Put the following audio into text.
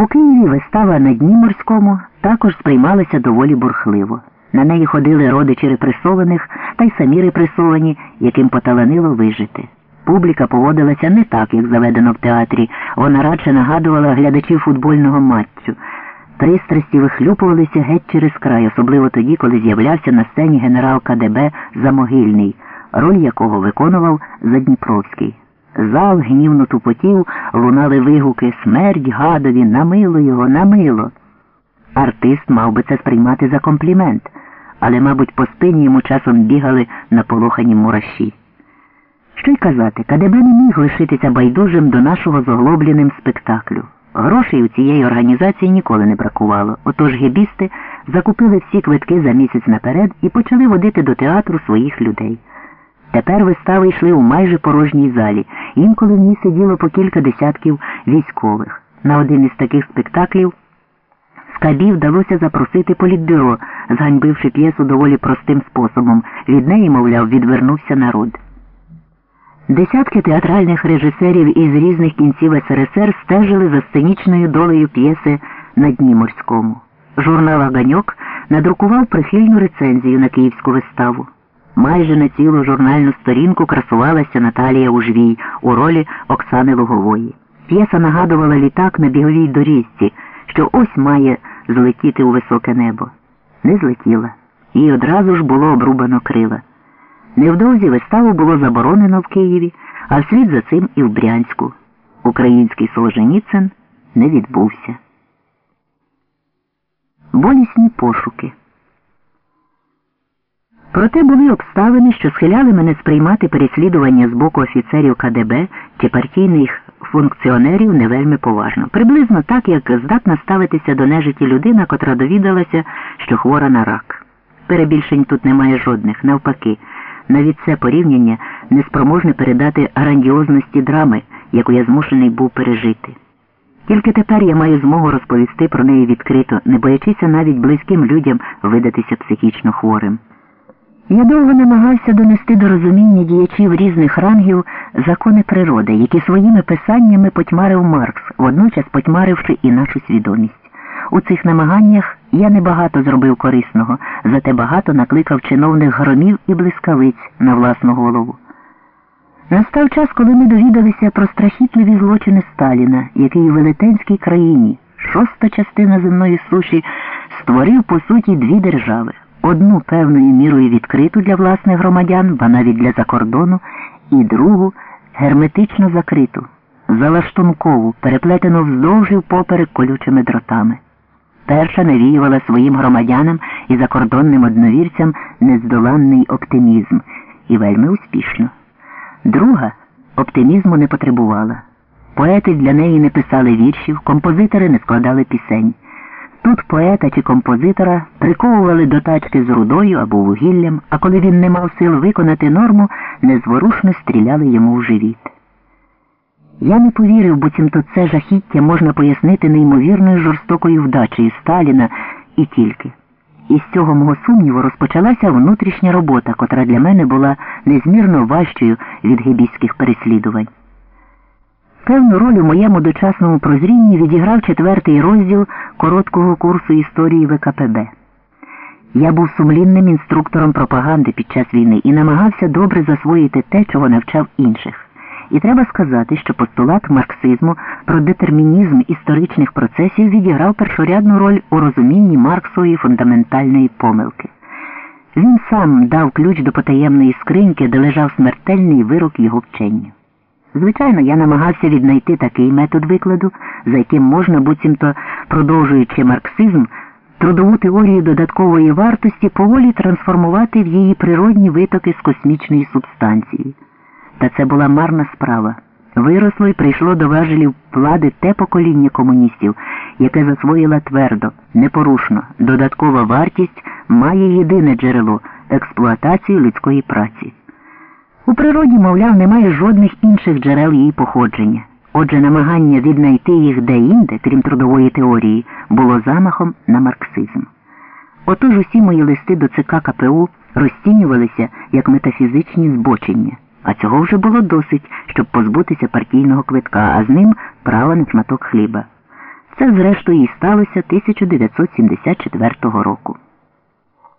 У Києві вистава на Дні морському також сприймалася доволі бурхливо. На неї ходили родичі репресованих та й самі репресовані, яким поталанило вижити. Публіка поводилася не так, як заведено в театрі, вона радше нагадувала глядачів футбольного матчу. Пристрасті вихлюпувалися геть через край, особливо тоді, коли з'являвся на сцені генерал КДБ Замогильний, роль якого виконував Задніпровський. Зал гнівно тупотів, лунали вигуки Смерть гадові, намило його, намило. Артист мав би це сприймати за комплімент, але, мабуть, по спині йому часом бігали наполохані мураші. Що й казати, КДБ не міг лишитися байдужим до нашого зоглобленим спектаклю. Грошей у цієї організації ніколи не бракувало, отож гебісти закупили всі квитки за місяць наперед і почали водити до театру своїх людей. Тепер вистави йшли у майже порожній залі, інколи в ній сиділо по кілька десятків військових. На один із таких спектаклів Скабі вдалося запросити політбюро, зганьбивши п'єсу доволі простим способом. Від неї, мовляв, відвернувся народ. Десятки театральних режисерів із різних кінців СРСР стежили за сценічною долею п'єси на Дні морському. Журнал Аганьок надрукував прихильну рецензію на київську виставу. Майже на цілу журнальну сторінку красувалася Наталія Ужвій у ролі Оксани Лугової. П'єса нагадувала літак на біговій доріжці, що ось має злетіти у високе небо. Не злетіла. Їй одразу ж було обрубано крила. Невдовзі виставу було заборонено в Києві, а вслід за цим і в Брянську. Український Солженіцин не відбувся. Болісні пошуки. Проте були обставини, що схиляли мене сприймати переслідування з боку офіцерів КДБ чи партійних функціонерів не вельми поважно. Приблизно так, як здатна ставитися до нежиті людина, котра довідалася, що хвора на рак. Перебільшень тут немає жодних, навпаки. Навіть це порівняння неспроможне передати грандіозності драми, яку я змушений був пережити. Тільки тепер я маю змогу розповісти про неї відкрито, не боячися навіть близьким людям видатися психічно хворим. Я довго намагався донести до розуміння діячів різних рангів закони природи, які своїми писаннями потьмарив Маркс, водночас потьмаривши і нашу свідомість. У цих намаганнях я небагато зробив корисного, зате багато накликав чиновних громів і блискавиць на власну голову. Настав час, коли ми довідалися про страхітливі злочини Сталіна, який у велетенській країні, шоста частина земної суші, створив по суті дві держави. Одну певною мірою відкриту для власних громадян, ба навіть для закордону, і другу герметично закриту, залаштункову, переплетену вздовж і впоперек колючими дротами. Перша навіювала своїм громадянам і закордонним одновірцям нездоланний оптимізм і вельми успішно. Друга оптимізму не потребувала. Поети для неї не писали віршів, композитори не складали пісень. Тут поета чи композитора приковували до тачки з рудою або вугіллям, а коли він не мав сил виконати норму, незворушно стріляли йому в живіт. Я не повірив, буцімто це жахіття можна пояснити неймовірною жорстокою вдачею Сталіна і тільки. Із цього мого сумніву розпочалася внутрішня робота, котра для мене була незмірно важчою від гибійських переслідувань. Певну роль у моєму дочасному прозрінні відіграв четвертий розділ короткого курсу історії ВКПБ. Я був сумлінним інструктором пропаганди під час війни і намагався добре засвоїти те, чого навчав інших. І треба сказати, що постулат марксизму про детермінізм історичних процесів відіграв першорядну роль у розумінні Марксової фундаментальної помилки. Він сам дав ключ до потаємної скриньки, де лежав смертельний вирок його вченню. Звичайно, я намагався віднайти такий метод викладу, за яким можна, буцімто продовжуючи марксизм, трудову теорію додаткової вартості поволі трансформувати в її природні витоки з космічної субстанції. Та це була марна справа. Виросло і прийшло до важелів влади те покоління комуністів, яке засвоїла твердо, непорушно, додаткова вартість має єдине джерело експлуатацію людської праці. У природі, мовляв, немає жодних інших джерел її походження. Отже, намагання віднайти їх де-інде, крім трудової теорії, було замахом на марксизм. Отож усі мої листи до ЦК КПУ розцінювалися як метафізичні збочення, а цього вже було досить, щоб позбутися партійного квитка, а з ним права на шматок хліба. Це, зрештою, і сталося 1974 року.